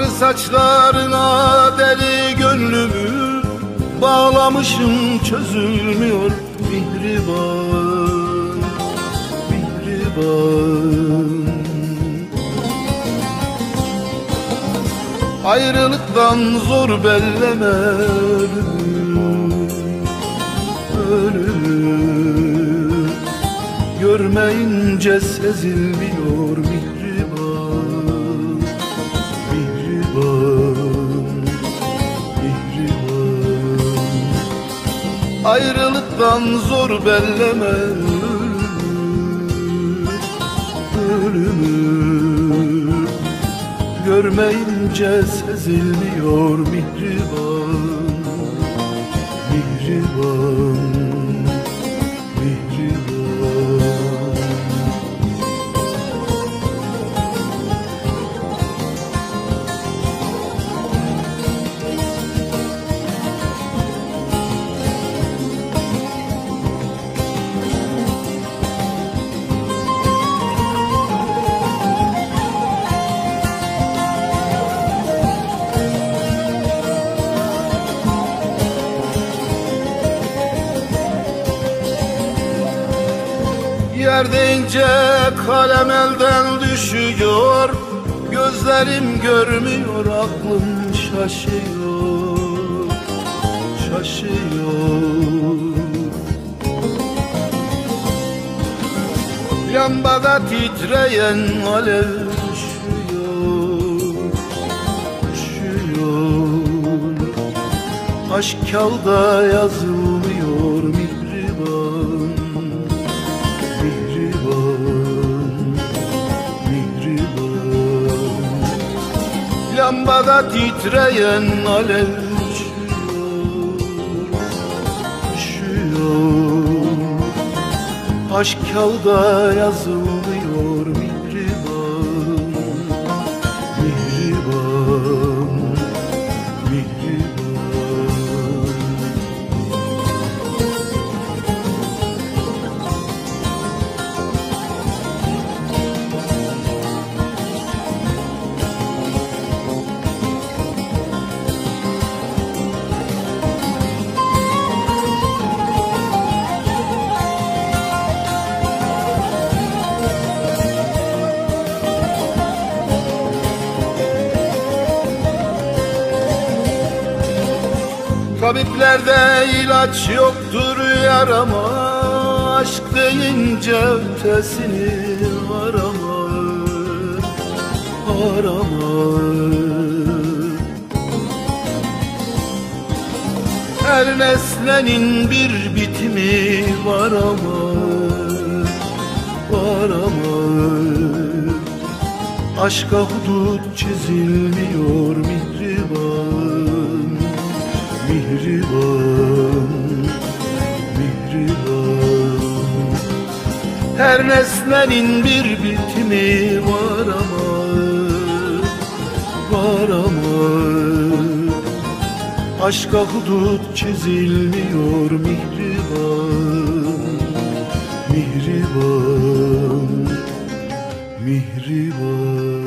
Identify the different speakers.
Speaker 1: saçlarına deli gönlümü Bağlamışım çözülmüyor mihriban Mihriban Ayrılıktan zor belleme Ölümü Görmeyince sezilmiyor Ayrılıktan zor belleme ölümü Ölümü Görmeyince sezilmiyor mihriban Mihriban Yer deyince kalem elden düşüyor Gözlerim görmüyor aklım şaşıyor Şaşıyor. Lambada titreyen alev üşüyor Üşüyor Aşk kağıda yazılmıyor mihriban Lambada titreyen alev üşüyor Aşk kağıda yazılmıyor Tabiplerde ilaç yoktur yarama Aşk deyince ötesini arama Arama Her nesnenin bir bitimi var ama Var ama Aşka hudut çizilmiyor mihriban mihriban mihriban. Her nesnenin bir bitimi var ama var ama. Aşka hudut çizilmiyor mihriban mihriban mihriban.